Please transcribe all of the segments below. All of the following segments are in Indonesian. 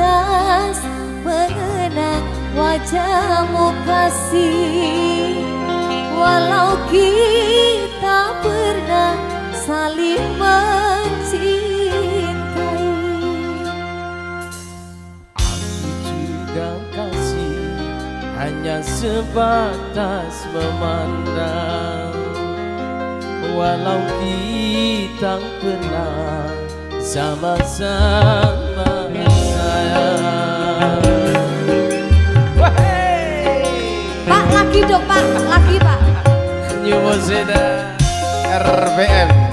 sebatas mengenang wajahmu kasih. Walau kita pernah saling mencintai. Aku juga kasih hanya sebatas memandang. Walau kita pernah sama-sama Pak lagi dong pak, lagi pak. New Mozeda RBM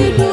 You.